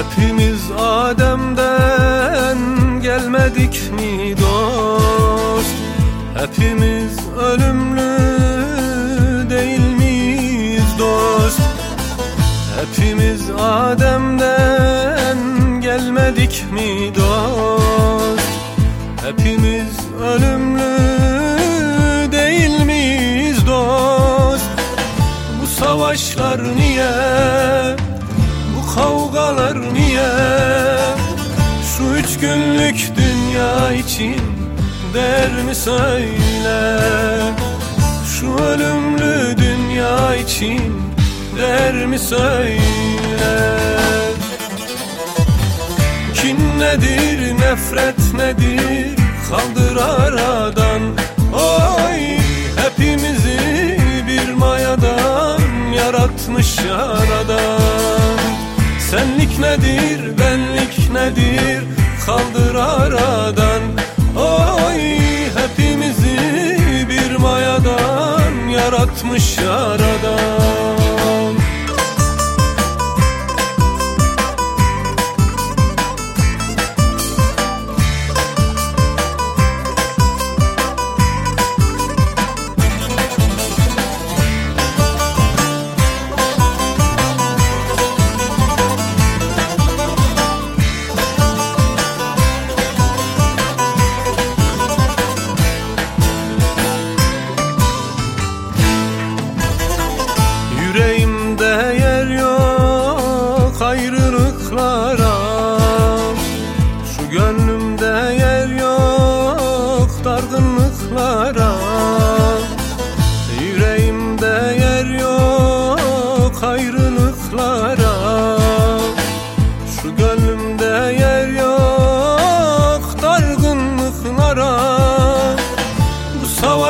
Hepimiz Adem'den gelmedik mi dost? Hepimiz ölümlü değil miyiz dost? Hepimiz Adem'den gelmedik mi dost? Hepimiz ölümlü değil miyiz dost? Bu savaşlar niye? Kavgalar niye? Şu üç günlük dünya için der mi söyle? Şu ölümlü dünya için der mi söyle? Kin nedir nefret nedir? Kaldır aradan. Oy hepimizi bir mayadan yaratmış yaradan Senlik nedir, benlik nedir? Kaldır aradan. Oy hepimizi bir mayadan Yaratmış yaradan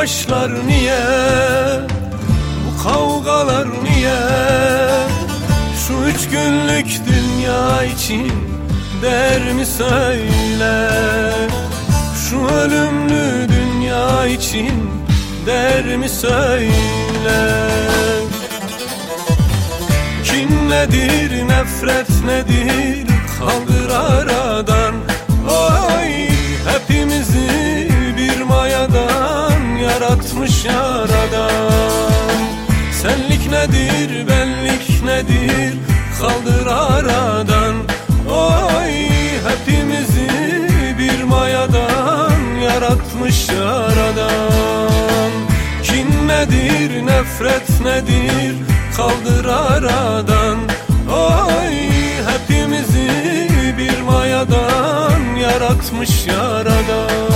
savaşlar niye? Bu kavgalar niye? Şu üç günlük dünya için der mi söyle Şu ölümlü dünya için der mi söyle Kim nedir nefret nedir kaldır aradan Senlik nedir benlik nedir? Kaldır aradan. Oy hepimizi bir mayadan yaratmış yaradan. Kin nedir nefret nedir? Kaldır aradan. Oy hepimizi bir mayadan yaratmış yaradan